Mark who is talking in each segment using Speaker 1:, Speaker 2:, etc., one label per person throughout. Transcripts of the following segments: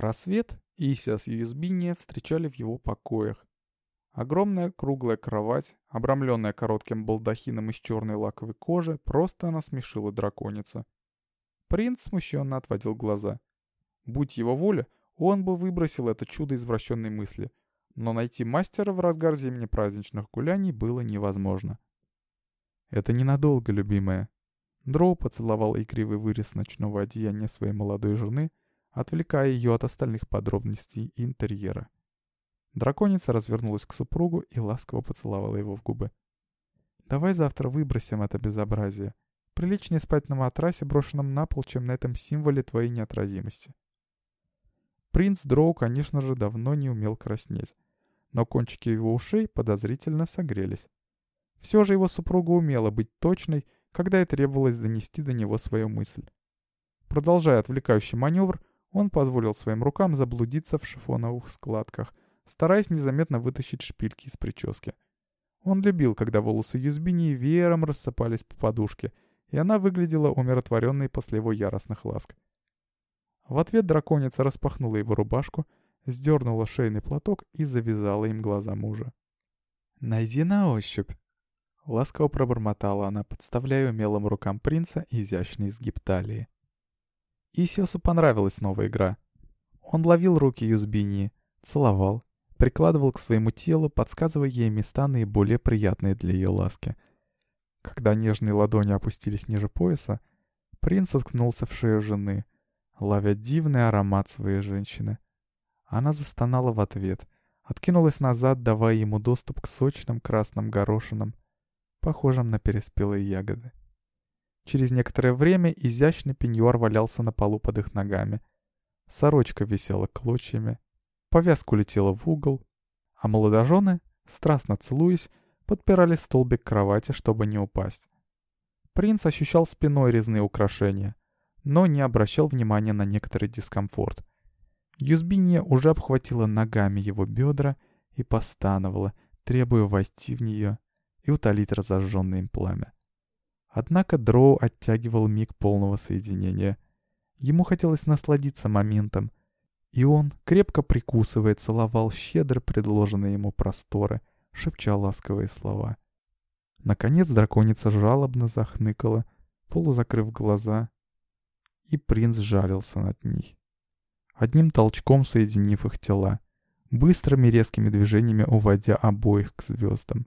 Speaker 1: Рассвет Ися с Юзбиния встречали в его покоях. Огромная круглая кровать, обрамленная коротким балдахином из черной лаковой кожи, просто насмешила драконица. Принц смущенно отводил глаза. Будь его воля, он бы выбросил это чудо извращенной мысли, но найти мастера в разгар зимне-праздничных гуляний было невозможно. «Это ненадолго, любимая». Дроу поцеловал игривый вырез ночного одеяния своей молодой жены, отвлекая ее от остальных подробностей интерьера. Драконица развернулась к супругу и ласково поцеловала его в губы. «Давай завтра выбросим это безобразие. Приличнее спать на матрасе, брошенном на пол, чем на этом символе твоей неотразимости». Принц Дроу, конечно же, давно не умел краснеть, но кончики его ушей подозрительно согрелись. Все же его супруга умела быть точной, когда и требовалось донести до него свою мысль. Продолжая отвлекающий маневр, он позволил своим рукам заблудиться в шифоновых складках, стараясь незаметно вытащить шпильки из прически. Он любил, когда волосы Юзбини веером рассыпались по подушке, и она выглядела умиротворенной после его яростных ласк. В ответ драконица распахнула его рубашку, сдернула шейный платок и завязала им глаза мужа. «Найди на ощупь!» Ласково пробормотала она, подставляя умелым рукам принца изящный изгиб талии. Исиосу понравилась новая игра. Он ловил руки Юзбинии, целовал, прикладывал к своему телу, подсказывая ей места наиболее приятные для ее ласки. Когда нежные ладони опустились ниже пояса, принц уткнулся в шею жены, ловя дивный аромат своей женщины. Она застонала в ответ, откинулась назад, давая ему доступ к сочным красным горошинам, похожим на переспелые ягоды. Через некоторое время изящный пеньюар валялся на полу под их ногами. Сорочка висела клочьями, повязка улетела в угол, а молодожены, страстно целуясь, подпирали столбик кровати, чтобы не упасть. Принц ощущал спиной резные украшения, но не обращал внимания на некоторый дискомфорт. Юзбиния уже обхватила ногами его бедра и постановала, требуя войти в нее и утолить разожженное им пламя. Однако Дроу оттягивал миг полного соединения. Ему хотелось насладиться моментом, и он, крепко прикусывая, целовал щедро предложенные ему просторы, шепча ласковые слова. Наконец драконица жалобно захныкала, полузакрыв глаза, и принц жалился над ней. Одним толчком соединив их тела, быстрыми резкими движениями уводя обоих к звездам.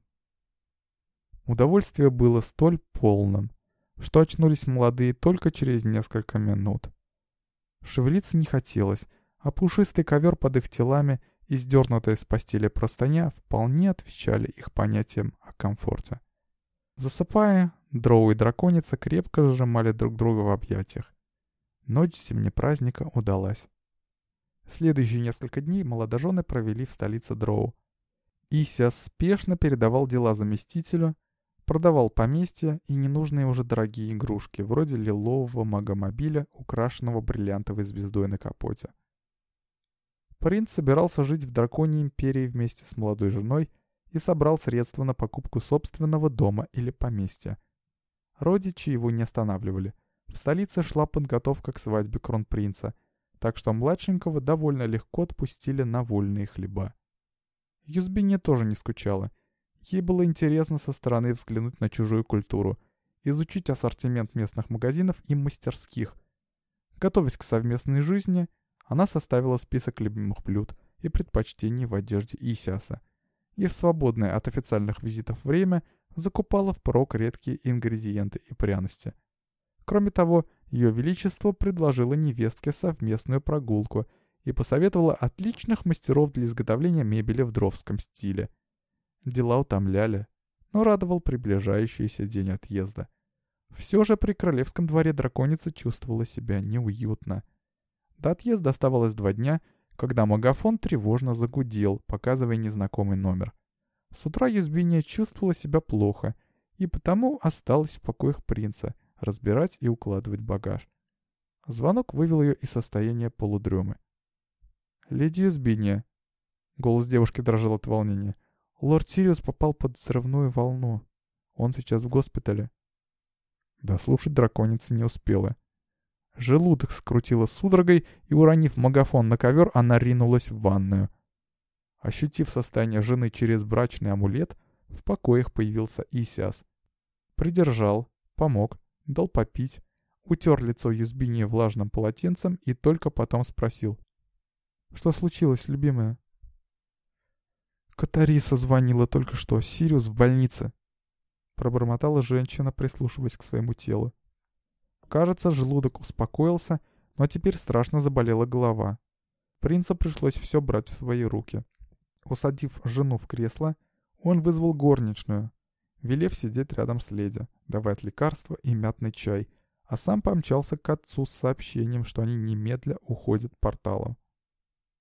Speaker 1: Удовольствие было столь полным, что очнулись молодые только через несколько минут. Шевелиться не хотелось, а пушистый ковер под их телами и сдернутая с постели простыня вполне отвечали их понятиям о комфорте. Засыпая, дроу и драконица крепко сжимали друг друга в объятиях. Ночь праздника удалась. Следующие несколько дней молодожены провели в столице Дроу. Ися спешно передавал дела заместителю, продавал поместья и ненужные уже дорогие игрушки, вроде лилового магомобиля, украшенного бриллиантовой звездой на капоте. Принц собирался жить в Драконьей Империи вместе с молодой женой и собрал средства на покупку собственного дома или поместья. Родичи его не останавливали. В столице шла подготовка к свадьбе кронпринца, так что младшенького довольно легко отпустили на вольные хлеба. Юзбине тоже не скучала. Ей было интересно со стороны взглянуть на чужую культуру, изучить ассортимент местных магазинов и мастерских. Готовясь к совместной жизни, она составила список любимых блюд и предпочтений в одежде Исиаса. И в свободное от официальных визитов время закупала впрок редкие ингредиенты и пряности. Кроме того, ее Величество предложило невестке совместную прогулку и посоветовало отличных мастеров для изготовления мебели в дровском стиле. Дела утомляли, но радовал приближающийся день отъезда. Все же при королевском дворе драконица чувствовала себя неуютно – до отъезда оставалось два дня, когда магафон тревожно загудел, показывая незнакомый номер. С утра Юзбиния чувствовала себя плохо, и потому осталась в покоях принца, разбирать и укладывать багаж. Звонок вывел ее из состояния полудремы. «Леди Юзбиния!» Голос девушки дрожал от волнения. «Лорд Сириус попал под взрывную волну. Он сейчас в госпитале». Дослушать драконица не успела. Желудок скрутило судорогой, и, уронив магафон на ковер, она ринулась в ванную. Ощутив состояние жены через брачный амулет, в покоях появился Исиас. Придержал, помог, дал попить, утер лицо Юзбини влажным полотенцем и только потом спросил. «Что случилось, любимая?» «Катариса звонила только что. Сириус в больнице», — пробормотала женщина, прислушиваясь к своему телу. Кажется, желудок успокоился, но теперь страшно заболела голова. Принцу пришлось все брать в свои руки. Усадив жену в кресло, он вызвал горничную, велев сидеть рядом с леди, давать лекарства и мятный чай, а сам помчался к отцу с сообщением, что они немедля уходят порталом.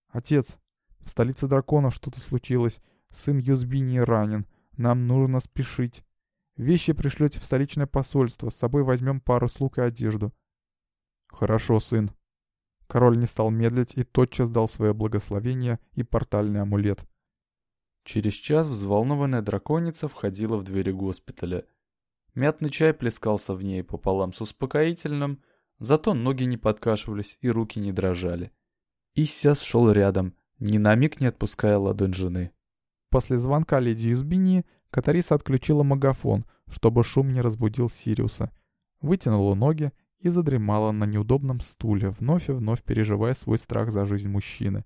Speaker 1: «Отец, в столице драконов что-то случилось. Сын Юзбини ранен. Нам нужно спешить». Вещи пришлете в столичное посольство, с собой возьмем пару слуг и одежду». «Хорошо, сын». Король не стал медлить и тотчас дал свое благословение и портальный амулет. Через час взволнованная драконица входила в двери госпиталя. Мятный чай плескался в ней пополам с успокоительным, зато ноги не подкашивались и руки не дрожали. Иссяс шел рядом, ни на миг не отпуская ладонь жены. После звонка леди Юзбини Катариса отключила магафон, чтобы шум не разбудил Сириуса. Вытянула ноги и задремала на неудобном стуле, вновь и вновь переживая свой страх за жизнь мужчины.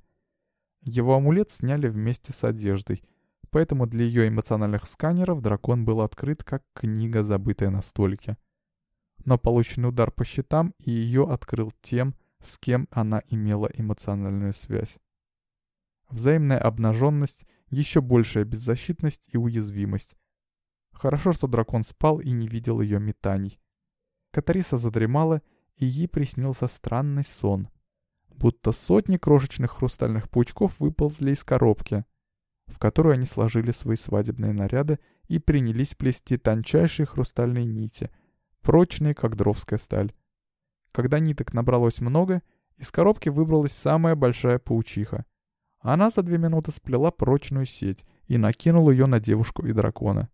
Speaker 1: Его амулет сняли вместе с одеждой, поэтому для ее эмоциональных сканеров дракон был открыт как книга, забытая на столике. Но полученный удар по щитам и ее открыл тем, с кем она имела эмоциональную связь. Взаимная обнаженность еще большая беззащитность и уязвимость. Хорошо, что дракон спал и не видел ее метаний. Катариса задремала, и ей приснился странный сон. Будто сотни крошечных хрустальных паучков выползли из коробки, в которую они сложили свои свадебные наряды и принялись плести тончайшие хрустальные нити, прочные, как дровская сталь. Когда ниток набралось много, из коробки выбралась самая большая паучиха — она за две минуты сплела прочную сеть и накинула ее на девушку и дракона.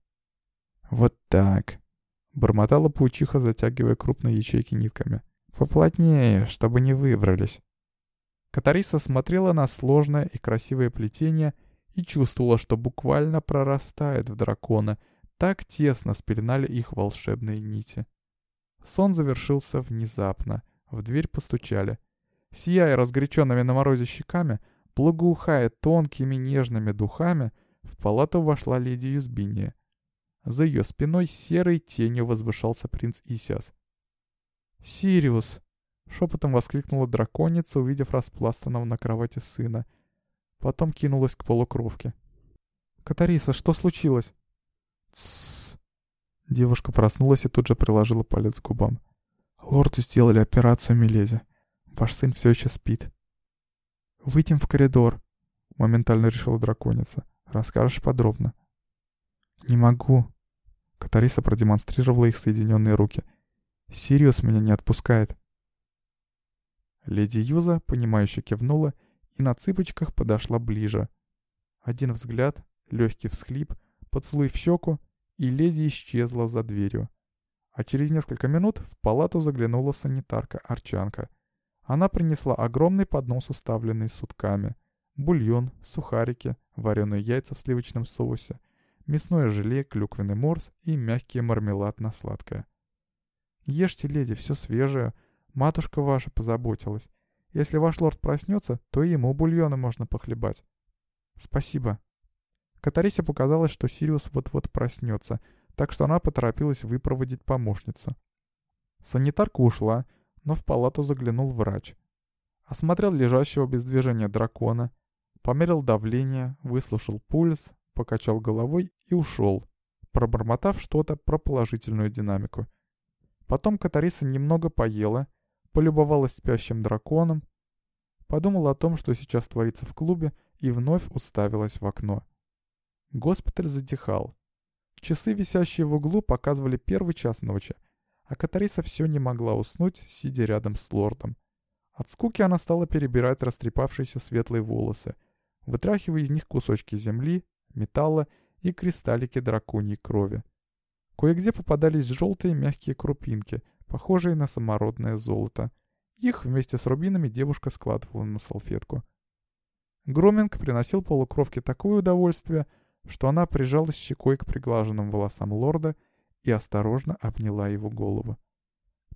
Speaker 1: «Вот так», — бормотала паучиха, затягивая крупные ячейки нитками. «Поплотнее, чтобы не выбрались». Катариса смотрела на сложное и красивое плетение и чувствовала, что буквально прорастает в дракона, так тесно спеленали их волшебные нити. Сон завершился внезапно. В дверь постучали. Сияя разгоряченными на морозе щеками, Благоухая тонкими нежными духами, в палату вошла леди Юзбиния. За ее спиной серой тенью возвышался принц Исиас. «Сириус!» — шепотом воскликнула драконица, увидев распластанного на кровати сына. Потом кинулась к полукровке. «Катариса, что случилось?» «Тссс!» Девушка проснулась и тут же приложила палец к губам. «Лорду сделали операцию, миледи. Ваш сын все еще спит». «Выйдем в коридор», — моментально решила драконица. «Расскажешь подробно». «Не могу». Катариса продемонстрировала их соединенные руки. «Сириус меня не отпускает». Леди Юза, понимающе кивнула и на цыпочках подошла ближе. Один взгляд, легкий всхлип, поцелуй в щеку, и леди исчезла за дверью. А через несколько минут в палату заглянула санитарка-арчанка — она принесла огромный поднос, уставленный сутками. Бульон, сухарики, вареные яйца в сливочном соусе, мясное желе, клюквенный морс и мягкий мармелад на сладкое. «Ешьте, леди, все свежее. Матушка ваша позаботилась. Если ваш лорд проснется, то ему бульона можно похлебать». «Спасибо». Катарисе показалось, что Сириус вот-вот проснется, так что она поторопилась выпроводить помощницу. Санитарка ушла, но в палату заглянул врач. Осмотрел лежащего без движения дракона, померил давление, выслушал пульс, покачал головой и ушел, пробормотав что-то про положительную динамику. Потом Катариса немного поела, полюбовалась спящим драконом, подумала о том, что сейчас творится в клубе, и вновь уставилась в окно. Госпиталь затихал. Часы, висящие в углу, показывали первый час ночи — а Катариса все не могла уснуть, сидя рядом с лордом. От скуки она стала перебирать растрепавшиеся светлые волосы, вытряхивая из них кусочки земли, металла и кристаллики драконьей крови. Кое-где попадались желтые мягкие крупинки, похожие на самородное золото. Их вместе с рубинами девушка складывала на салфетку. Громинг приносил полукровке такое удовольствие, что она прижалась щекой к приглаженным волосам лорда и осторожно обняла его голову.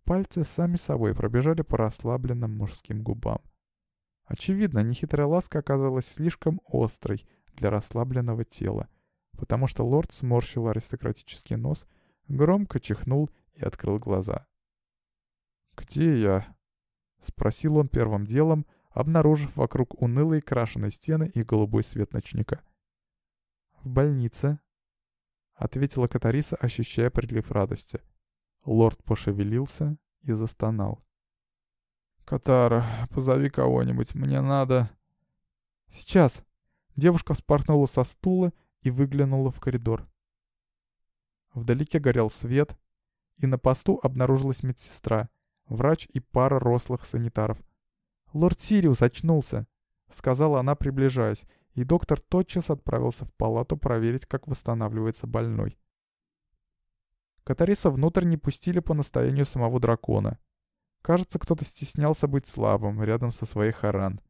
Speaker 1: Пальцы сами собой пробежали по расслабленным мужским губам. Очевидно, нехитрая ласка оказалась слишком острой для расслабленного тела, потому что лорд сморщил аристократический нос, громко чихнул и открыл глаза. «Где я?» — спросил он первым делом, обнаружив вокруг унылые крашеные стены и голубой свет ночника. «В больнице», — ответила Катариса, ощущая прилив радости. Лорд пошевелился и застонал. «Катара, позови кого-нибудь, мне надо...» «Сейчас!» Девушка вспорхнула со стула и выглянула в коридор. Вдалеке горел свет, и на посту обнаружилась медсестра, врач и пара рослых санитаров. «Лорд Сириус очнулся», — сказала она, приближаясь, и доктор тотчас отправился в палату проверить, как восстанавливается больной. Катариса внутрь не пустили по настоянию самого дракона. Кажется, кто-то стеснялся быть слабым рядом со своей Харан.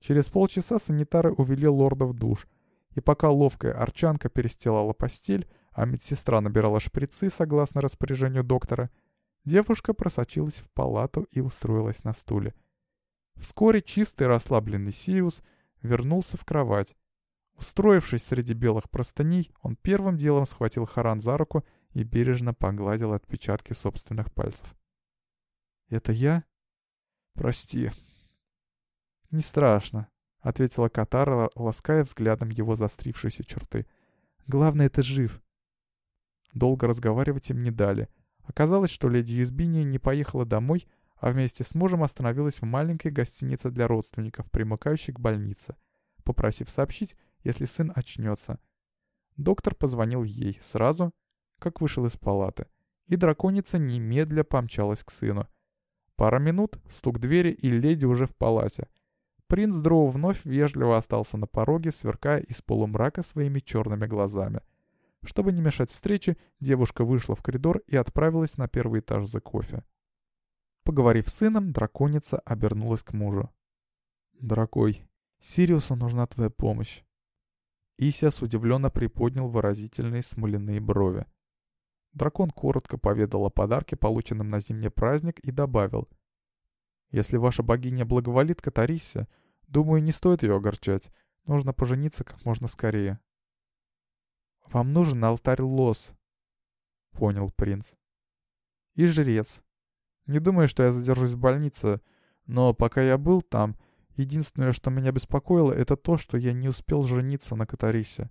Speaker 1: Через полчаса санитары увели лорда в душ, и пока ловкая арчанка перестилала постель, а медсестра набирала шприцы согласно распоряжению доктора, девушка просочилась в палату и устроилась на стуле. Вскоре чистый расслабленный Сириус вернулся в кровать. Устроившись среди белых простыней, он первым делом схватил Харан за руку и бережно погладил отпечатки собственных пальцев. «Это я?» «Прости». «Не страшно», — ответила Катара, лаская взглядом его застрившиеся черты. «Главное, ты жив». Долго разговаривать им не дали. Оказалось, что леди Избиния не поехала домой, а вместе с мужем остановилась в маленькой гостинице для родственников, примыкающей к больнице, попросив сообщить, если сын очнется. Доктор позвонил ей сразу, как вышел из палаты, и драконица немедля помчалась к сыну. Пара минут, стук двери, и леди уже в палате. Принц Дроу вновь вежливо остался на пороге, сверкая из полумрака своими черными глазами. Чтобы не мешать встрече, девушка вышла в коридор и отправилась на первый этаж за кофе. Поговорив с сыном, драконица обернулась к мужу. «Дорогой, Сириусу нужна твоя помощь». Исиас удивленно приподнял выразительные смоляные брови. Дракон коротко поведал о подарке, полученном на зимний праздник, и добавил. «Если ваша богиня благоволит Катарисе, думаю, не стоит ее огорчать. Нужно пожениться как можно скорее». «Вам нужен алтарь лос», — понял принц. «И жрец. Не думаю, что я задержусь в больнице, но пока я был там, единственное, что меня беспокоило, это то, что я не успел жениться на Катарисе».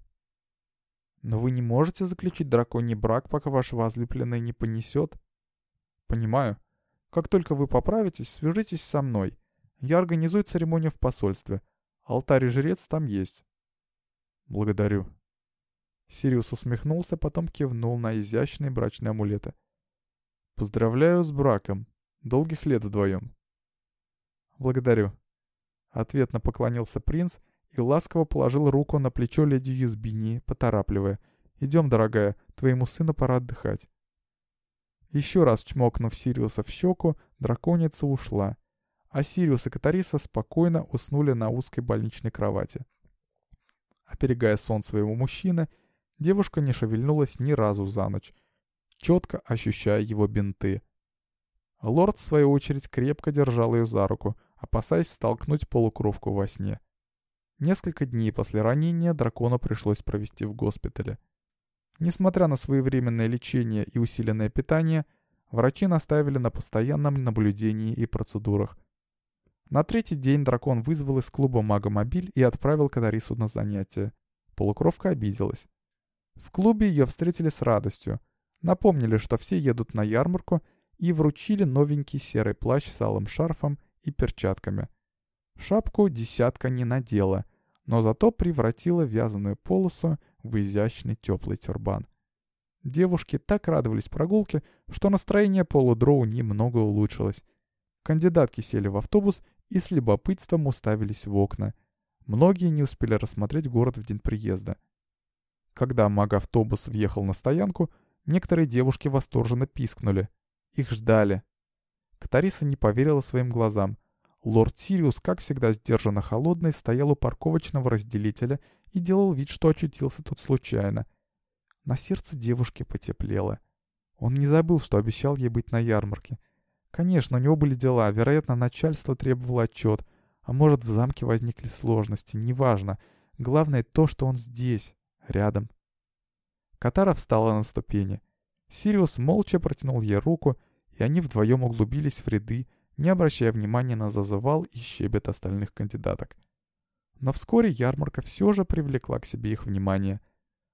Speaker 1: Но вы не можете заключить драконий брак, пока ваш возлюбленный не понесет? Понимаю. Как только вы поправитесь, свяжитесь со мной. Я организую церемонию в посольстве. Алтарь и жрец там есть. Благодарю. Сириус усмехнулся, потом кивнул на изящные брачные амулеты. Поздравляю с браком. Долгих лет вдвоем. Благодарю. Ответно поклонился принц и ласково положил руку на плечо леди Юзбини, поторапливая. «Идем, дорогая, твоему сыну пора отдыхать». Еще раз чмокнув Сириуса в щеку, драконица ушла, а Сириус и Катариса спокойно уснули на узкой больничной кровати. Оперегая сон своего мужчины, девушка не шевельнулась ни разу за ночь, четко ощущая его бинты. Лорд, в свою очередь, крепко держал ее за руку, опасаясь столкнуть полукровку во сне. Несколько дней после ранения дракона пришлось провести в госпитале. Несмотря на своевременное лечение и усиленное питание, врачи наставили на постоянном наблюдении и процедурах. На третий день дракон вызвал из клуба Магомобиль и отправил Катарису на занятия. Полукровка обиделась. В клубе ее встретили с радостью, напомнили, что все едут на ярмарку и вручили новенький серый плащ с алым шарфом и перчатками – Шапку десятка не надела, но зато превратила вязаную полосу в изящный теплый тюрбан. Девушки так радовались прогулке, что настроение полудроу немного улучшилось. Кандидатки сели в автобус и с любопытством уставились в окна. Многие не успели рассмотреть город в день приезда. Когда маг-автобус въехал на стоянку, некоторые девушки восторженно пискнули. Их ждали. Катариса не поверила своим глазам. Лорд Сириус, как всегда сдержанно холодный, стоял у парковочного разделителя и делал вид, что очутился тут случайно. На сердце девушки потеплело. Он не забыл, что обещал ей быть на ярмарке. Конечно, у него были дела, вероятно, начальство требовало отчет, а может, в замке возникли сложности, неважно. Главное то, что он здесь, рядом. Катара встала на ступени. Сириус молча протянул ей руку, и они вдвоем углубились в ряды, не обращая внимания на зазывал и щебет остальных кандидаток. Но вскоре ярмарка все же привлекла к себе их внимание.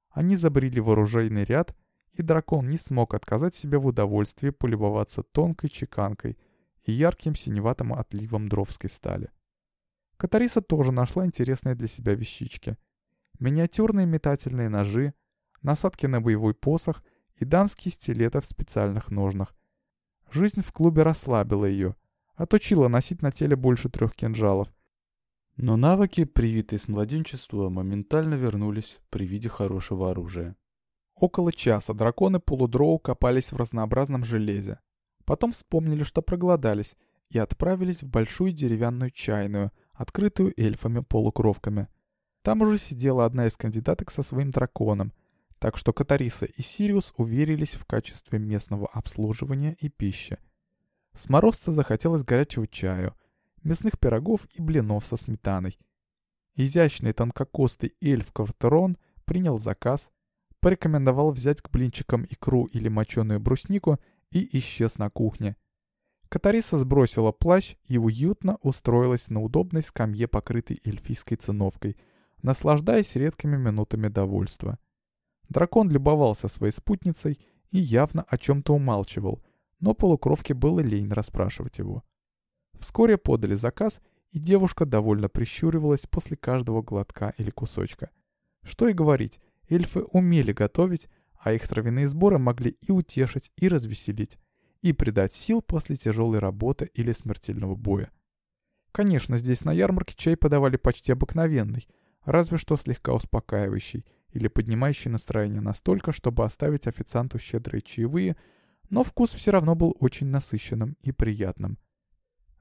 Speaker 1: Они забрили в оружейный ряд, и дракон не смог отказать себе в удовольствии полюбоваться тонкой чеканкой и ярким синеватым отливом дровской стали. Катариса тоже нашла интересные для себя вещички. Миниатюрные метательные ножи, насадки на боевой посох и дамские стилеты в специальных ножнах. Жизнь в клубе расслабила ее, отучила носить на теле больше трех кинжалов. Но навыки, привитые с младенчества, моментально вернулись при виде хорошего оружия. Около часа драконы полудроу копались в разнообразном железе. Потом вспомнили, что проголодались, и отправились в большую деревянную чайную, открытую эльфами-полукровками. Там уже сидела одна из кандидаток со своим драконом, так что Катариса и Сириус уверились в качестве местного обслуживания и пищи. Сморозца захотелось горячего чаю, мясных пирогов и блинов со сметаной. Изящный тонкокостый эльф Квартерон принял заказ, порекомендовал взять к блинчикам икру или моченую бруснику и исчез на кухне. Катариса сбросила плащ и уютно устроилась на удобной скамье, покрытой эльфийской циновкой, наслаждаясь редкими минутами довольства. Дракон любовался своей спутницей и явно о чем-то умалчивал, но полукровке было лень расспрашивать его. Вскоре подали заказ, и девушка довольно прищуривалась после каждого глотка или кусочка. Что и говорить, эльфы умели готовить, а их травяные сборы могли и утешить, и развеселить, и придать сил после тяжелой работы или смертельного боя. Конечно, здесь на ярмарке чай подавали почти обыкновенный, разве что слегка успокаивающий или поднимающий настроение настолько, чтобы оставить официанту щедрые чаевые, но вкус все равно был очень насыщенным и приятным.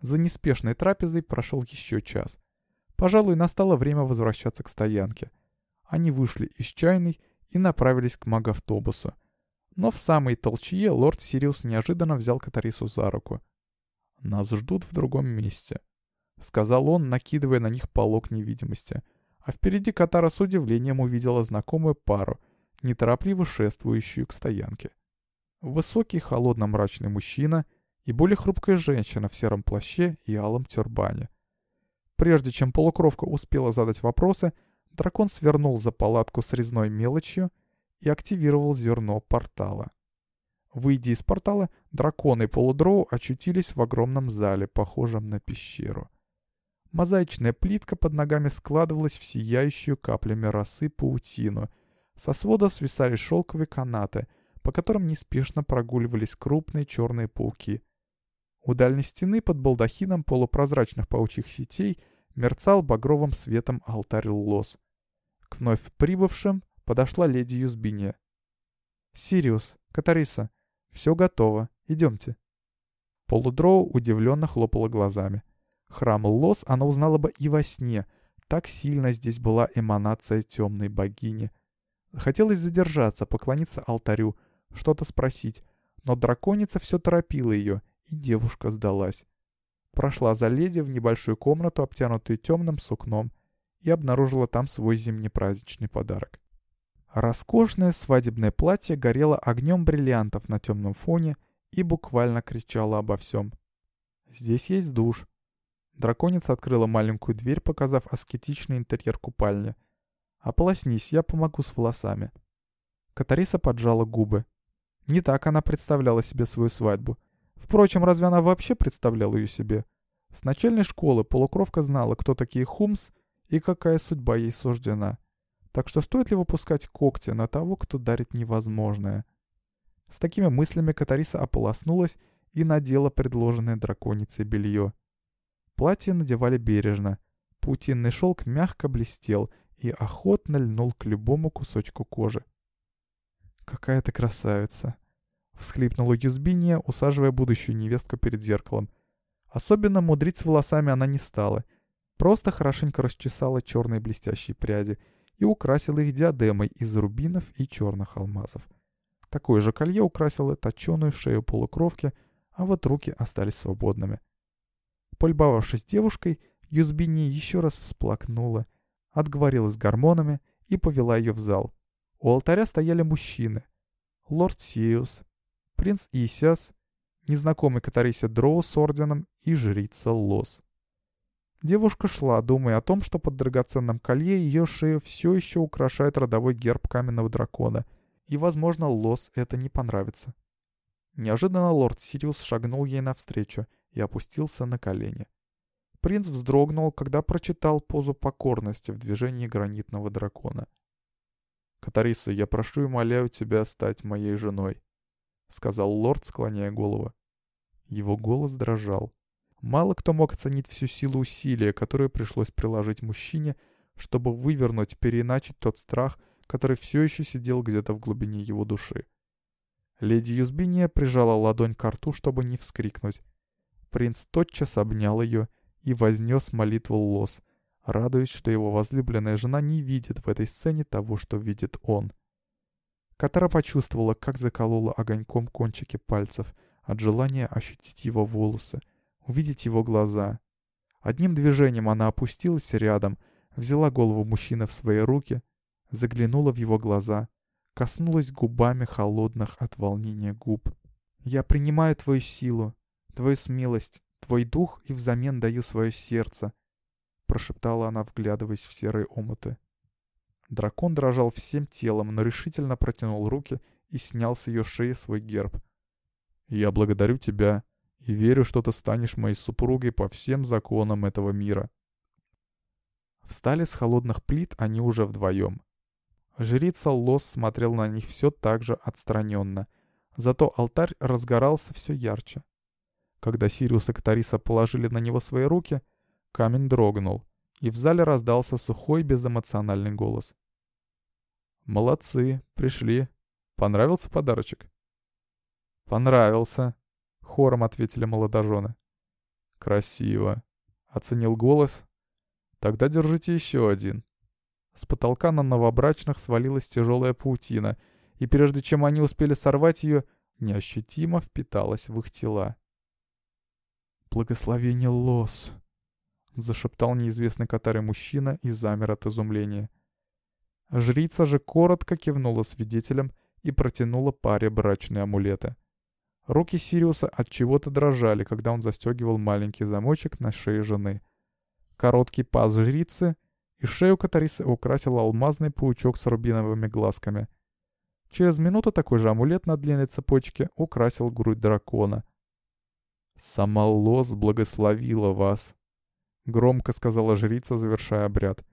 Speaker 1: За неспешной трапезой прошел еще час. Пожалуй, настало время возвращаться к стоянке. Они вышли из чайной и направились к магавтобусу. Но в самой толчье лорд Сириус неожиданно взял Катарису за руку. «Нас ждут в другом месте», — сказал он, накидывая на них полог невидимости. А впереди Катара с удивлением увидела знакомую пару, неторопливо шествующую к стоянке. Высокий, холодно-мрачный мужчина и более хрупкая женщина в сером плаще и алом тюрбане. Прежде чем полукровка успела задать вопросы, дракон свернул за палатку с резной мелочью и активировал зерно портала. Выйдя из портала, дракон и полудроу очутились в огромном зале, похожем на пещеру. Мозаичная плитка под ногами складывалась в сияющую каплями росы паутину. Со свода свисали шелковые канаты, по которым неспешно прогуливались крупные черные пауки. У дальней стены под балдахином полупрозрачных паучьих сетей мерцал багровым светом алтарь лос. К вновь прибывшим подошла леди Юзбиния. «Сириус, Катариса, все готово, идемте». Полудроу удивленно хлопала глазами. Храм Лос она узнала бы и во сне. Так сильно здесь была эманация темной богини. Хотелось задержаться, поклониться алтарю, что-то спросить, но драконица все торопила ее, и девушка сдалась. Прошла за леди в небольшую комнату, обтянутую темным сукном, и обнаружила там свой зимний-праздничный подарок. Роскошное свадебное платье горело огнем бриллиантов на темном фоне и буквально кричало обо всем. «Здесь есть душ», Драконица открыла маленькую дверь, показав аскетичный интерьер купальни. «Ополоснись, я помогу с волосами». Катариса поджала губы. Не так она представляла себе свою свадьбу. Впрочем, разве она вообще представляла ее себе? С начальной школы полукровка знала, кто такие Хумс и какая судьба ей суждена. Так что стоит ли выпускать когти на того, кто дарит невозможное? С такими мыслями Катариса ополоснулась и надела предложенное драконицей белье. Платье надевали бережно. Паутинный шелк мягко блестел и охотно льнул к любому кусочку кожи. «Какая ты красавица!» — всхлипнула Юзбиния, усаживая будущую невестку перед зеркалом. Особенно мудрить с волосами она не стала. Просто хорошенько расчесала черные блестящие пряди и украсила их диадемой из рубинов и черных алмазов. Такое же колье украсило точеную шею полукровки, а вот руки остались свободными. Полюбовавшись девушкой, Юзбиния еще раз всплакнула, отговорилась гормонами и повела ее в зал. У алтаря стояли мужчины. Лорд Сириус, принц Исиас, незнакомый Катарисе Дроу с орденом и жрица Лос. Девушка шла, думая о том, что под драгоценным колье ее шею все еще украшает родовой герб каменного дракона, и, возможно, Лос это не понравится. Неожиданно лорд Сириус шагнул ей навстречу и опустился на колени. Принц вздрогнул, когда прочитал позу покорности в движении гранитного дракона. «Катариса, я прошу и моляю тебя стать моей женой», — сказал лорд, склоняя голову. Его голос дрожал. Мало кто мог оценить всю силу усилия, которое пришлось приложить мужчине, чтобы вывернуть, переиначить тот страх, который все еще сидел где-то в глубине его души. Леди Юзбиния прижала ладонь к рту, чтобы не вскрикнуть. Принц тотчас обнял ее и вознес молитву Лос, радуясь, что его возлюбленная жена не видит в этой сцене того, что видит он. Катара почувствовала, как заколола огоньком кончики пальцев от желания ощутить его волосы, увидеть его глаза. Одним движением она опустилась рядом, взяла голову мужчины в свои руки, заглянула в его глаза, коснулась губами холодных от волнения губ. «Я принимаю твою силу, твою смелость, твой дух и взамен даю свое сердце», — прошептала она, вглядываясь в серые омуты. Дракон дрожал всем телом, но решительно протянул руки и снял с ее шеи свой герб. «Я благодарю тебя и верю, что ты станешь моей супругой по всем законам этого мира». Встали с холодных плит они уже вдвоем. Жрица Лос смотрел на них все так же отстраненно, зато алтарь разгорался все ярче. Когда Сириус и Катариса положили на него свои руки, камень дрогнул, и в зале раздался сухой безэмоциональный голос. «Молодцы, пришли. Понравился подарочек?» «Понравился», — хором ответили молодожены. «Красиво», — оценил голос. «Тогда держите еще один». С потолка на новобрачных свалилась тяжелая паутина, и прежде чем они успели сорвать ее, неощутимо впиталась в их тела. «Благословение Лос!» — зашептал неизвестный катаре мужчина и замер от изумления. Жрица же коротко кивнула свидетелям и протянула паре брачные амулеты. Руки Сириуса от чего-то дрожали, когда он застегивал маленький замочек на шее жены. Короткий паз жрицы, и шею Катарисы украсил алмазный паучок с рубиновыми глазками. Через минуту такой же амулет на длинной цепочке украсил грудь дракона. «Сама Лос благословила вас», — громко сказала жрица, завершая обряд.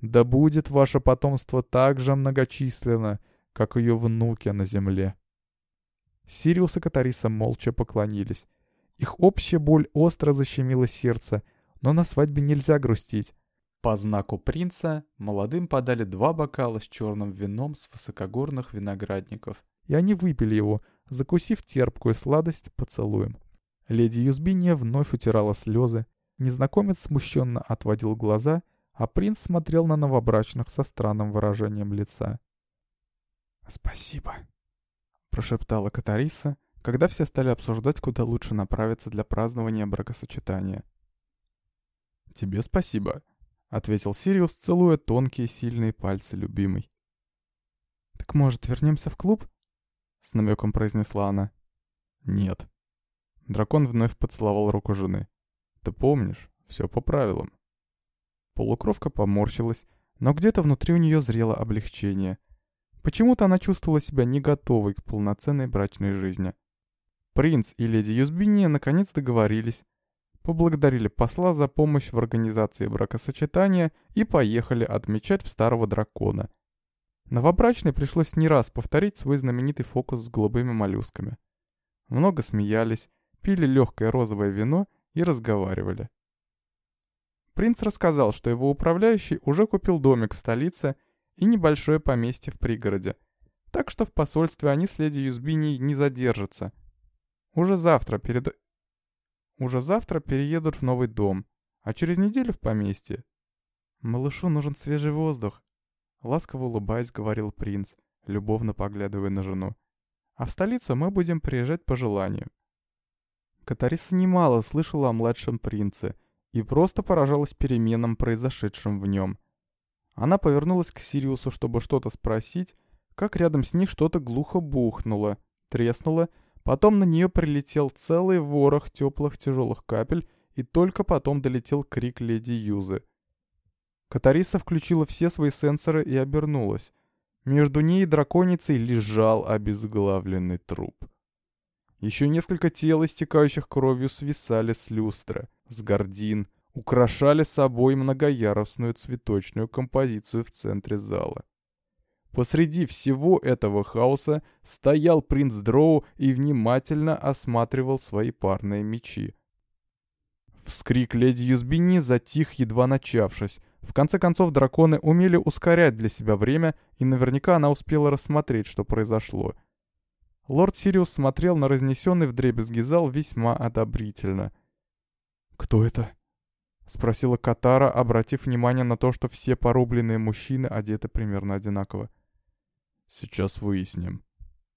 Speaker 1: «Да будет ваше потомство так же многочисленно, как ее внуки на земле». Сириус и Катариса молча поклонились. Их общая боль остро защемила сердце, но на свадьбе нельзя грустить. По знаку принца молодым подали два бокала с черным вином с высокогорных виноградников, и они выпили его, закусив терпкую сладость поцелуем. Леди Юзбиния вновь утирала слезы, незнакомец смущенно отводил глаза, а принц смотрел на новобрачных со странным выражением лица. «Спасибо», — прошептала Катариса, когда все стали обсуждать, куда лучше направиться для празднования бракосочетания. «Тебе спасибо», ответил Сириус, целуя тонкие сильные пальцы любимой. «Так, может, вернемся в клуб?» — с намеком произнесла она. «Нет». Дракон вновь поцеловал руку жены. «Ты помнишь, все по правилам». Полукровка поморщилась, но где-то внутри у нее зрело облегчение. Почему-то она чувствовала себя не готовой к полноценной брачной жизни. Принц и леди Юзбиния наконец договорились, поблагодарили посла за помощь в организации бракосочетания и поехали отмечать в Старого Дракона. Новобрачной пришлось не раз повторить свой знаменитый фокус с голубыми моллюсками. Много смеялись, пили легкое розовое вино и разговаривали. Принц рассказал, что его управляющий уже купил домик в столице и небольшое поместье в пригороде. так что в посольстве они с леди Юзбини не задержатся. Уже завтра перед... Уже завтра переедут в новый дом, а через неделю в поместье. Малышу нужен свежий воздух. Ласково улыбаясь, говорил принц, любовно поглядывая на жену. А в столицу мы будем приезжать по желанию. Катариса немало слышала о младшем принце и просто поражалась переменам, произошедшим в нем. Она повернулась к Сириусу, чтобы что-то спросить, как рядом с ней что-то глухо бухнуло, треснуло, потом на нее прилетел целый ворох теплых тяжелых капель, и только потом долетел крик леди Юзы. Катариса включила все свои сенсоры и обернулась. Между ней и драконицей лежал обезглавленный труп. Еще несколько тел, истекающих кровью, свисали с люстры, с гордин, украшали собой многоярусную цветочную композицию в центре зала. Посреди всего этого хаоса стоял принц Дроу и внимательно осматривал свои парные мечи. Вскрик леди Юзбини затих, едва начавшись. В конце концов, драконы умели ускорять для себя время, и наверняка она успела рассмотреть, что произошло. Лорд Сириус смотрел на разнесенный вдребезги зал весьма одобрительно. «Кто это?» — спросила Катара, обратив внимание на то, что все порубленные мужчины одеты примерно одинаково. «Сейчас выясним».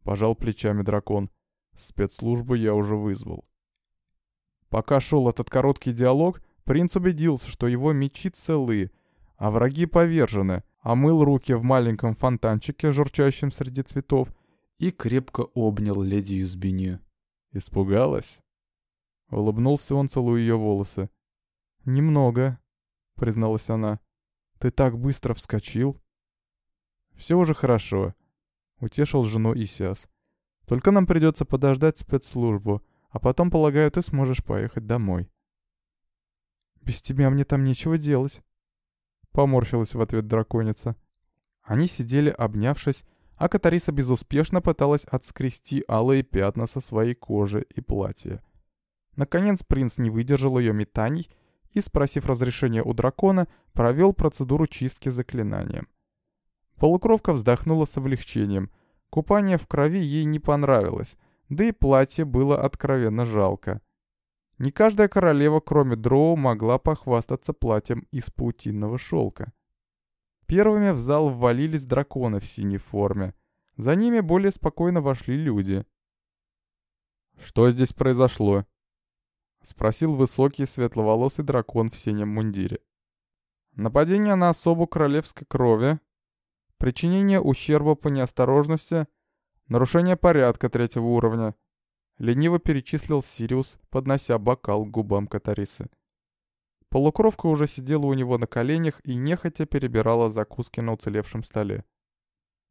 Speaker 1: Пожал плечами дракон. Спецслужбу я уже вызвал. Пока шел этот короткий диалог, принц убедился, что его мечи целы, а враги повержены, омыл руки в маленьком фонтанчике, журчащем среди цветов, и крепко обнял леди Юзбини. «Испугалась?» Улыбнулся он, целуя ее волосы. «Немного», — призналась она. «Ты так быстро вскочил». «Все уже хорошо», — утешил жену Исиас. «Только нам придется подождать спецслужбу, а потом, полагаю, ты сможешь поехать домой». «Без тебя мне там нечего делать», — поморщилась в ответ драконица. Они сидели, обнявшись, а Катариса безуспешно пыталась отскрести алые пятна со своей кожи и платья. Наконец принц не выдержал ее метаний и, спросив разрешения у дракона, провел процедуру чистки заклинанием. Полукровка вздохнула с облегчением. Купание в крови ей не понравилось, да и платье было откровенно жалко. Не каждая королева, кроме Дроу, могла похвастаться платьем из паутинного шелка. Первыми в зал ввалились драконы в синей форме. За ними более спокойно вошли люди. «Что здесь произошло?» — спросил высокий светловолосый дракон в синем мундире. «Нападение на особу королевской крови, причинение ущерба по неосторожности, нарушение порядка третьего уровня», — лениво перечислил Сириус, поднося бокал к губам Катарисы. Полукровка уже сидела у него на коленях и нехотя перебирала закуски на уцелевшем столе.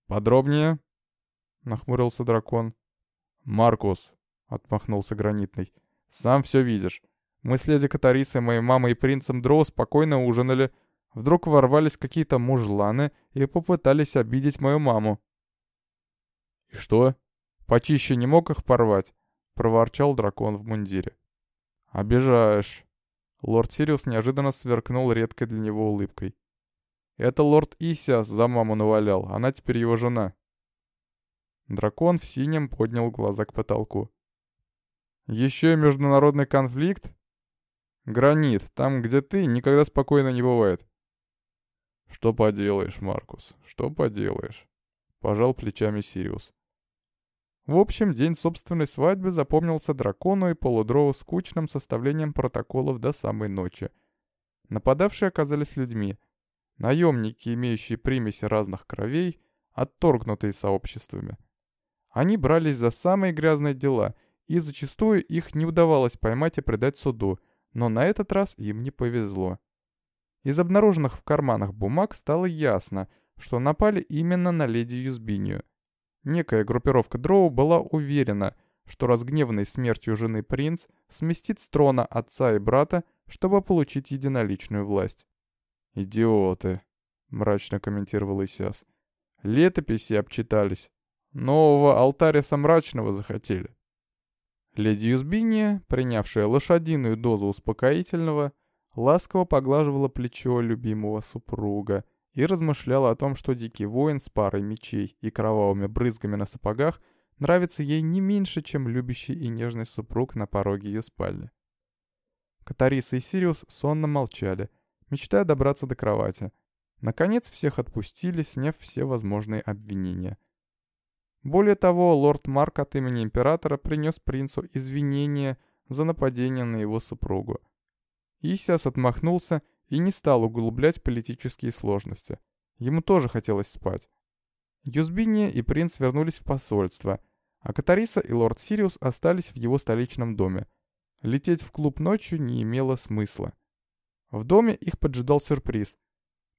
Speaker 1: «Подробнее?» — нахмурился дракон. «Маркус», — отмахнулся Гранитный, — «сам все видишь. Мы с леди Катарисой, моей мамой и принцем Дроу спокойно ужинали. Вдруг ворвались какие-то мужланы и попытались обидеть мою маму». «И что? Почище не мог их порвать?» — проворчал дракон в мундире. «Обижаешь», Лорд Сириус неожиданно сверкнул редкой для него улыбкой. «Это лорд Исиас за маму навалял, она теперь его жена». Дракон в синем поднял глаза к потолку. «Еще и международный конфликт? Гранит, там, где ты, никогда спокойно не бывает». «Что поделаешь, Маркус, что поделаешь?» — пожал плечами Сириус. В общем, день собственной свадьбы запомнился дракону и полудрову скучным составлением протоколов до самой ночи. Нападавшие оказались людьми. Наемники, имеющие примеси разных кровей, отторгнутые сообществами. Они брались за самые грязные дела, и зачастую их не удавалось поймать и предать суду, но на этот раз им не повезло. Из обнаруженных в карманах бумаг стало ясно, что напали именно на леди Юзбинию – Некая группировка дроу была уверена, что разгневанный смертью жены принц сместит с трона отца и брата, чтобы получить единоличную власть. «Идиоты», — мрачно комментировал Исиас. «Летописи обчитались. Нового алтариса мрачного захотели». Леди Юзбиния, принявшая лошадиную дозу успокоительного, ласково поглаживала плечо любимого супруга и размышляла о том, что дикий воин с парой мечей и кровавыми брызгами на сапогах нравится ей не меньше, чем любящий и нежный супруг на пороге ее спальни. Катариса и Сириус сонно молчали, мечтая добраться до кровати. Наконец всех отпустили, сняв все возможные обвинения. Более того, лорд Марк от имени императора принес принцу извинения за нападение на его супругу. Исиас отмахнулся и не стал углублять политические сложности. Ему тоже хотелось спать. Юзбиния и принц вернулись в посольство, а Катариса и лорд Сириус остались в его столичном доме. Лететь в клуб ночью не имело смысла. В доме их поджидал сюрприз.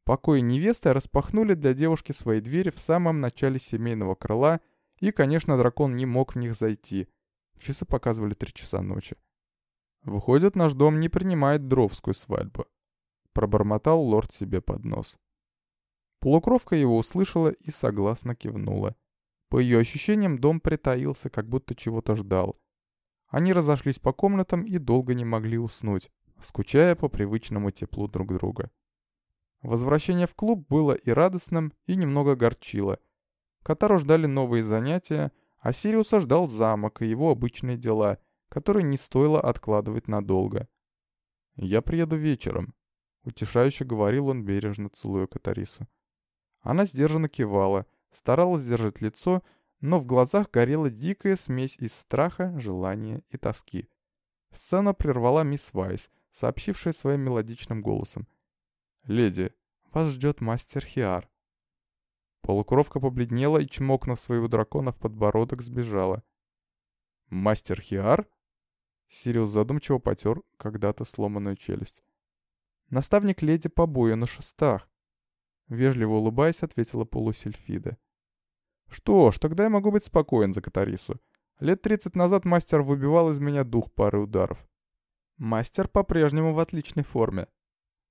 Speaker 1: Покои невесты распахнули для девушки свои двери в самом начале семейного крыла, и, конечно, дракон не мог в них зайти. Часы показывали три часа ночи. Выходит, наш дом не принимает дровскую свадьбу. Пробормотал лорд себе под нос. Полукровка его услышала и согласно кивнула. По ее ощущениям, дом притаился, как будто чего-то ждал. Они разошлись по комнатам и долго не могли уснуть, скучая по привычному теплу друг друга. Возвращение в клуб было и радостным, и немного горчило. Катару ждали новые занятия, а Сириуса ждал замок и его обычные дела, которые не стоило откладывать надолго. «Я приеду вечером», Утешающе говорил он, бережно целуя Катарису. Она сдержанно кивала, старалась сдержать лицо, но в глазах горела дикая смесь из страха, желания и тоски. Сцена прервала мисс Вайс, сообщившая своим мелодичным голосом. «Леди, вас ждет мастер Хиар». Полукровка побледнела и, чмокнув своего дракона в подбородок, сбежала. «Мастер Хиар?» Сириус задумчиво потер когда-то сломанную челюсть. Наставник леди по бою на шестах. Вежливо улыбаясь, ответила полусельфида. Что ж, тогда я могу быть спокоен за Катарису. Лет тридцать назад мастер выбивал из меня дух пары ударов. Мастер по-прежнему в отличной форме.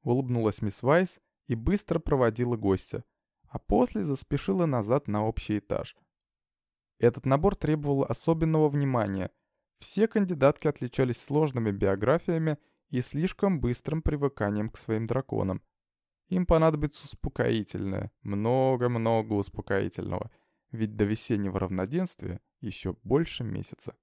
Speaker 1: Улыбнулась мисс Вайс и быстро проводила гостя, а после заспешила назад на общий этаж. Этот набор требовал особенного внимания. Все кандидатки отличались сложными биографиями и слишком быстрым привыканием к своим драконам. Им понадобится успокоительное, много-много успокоительного, ведь до весеннего равноденствия еще больше месяца.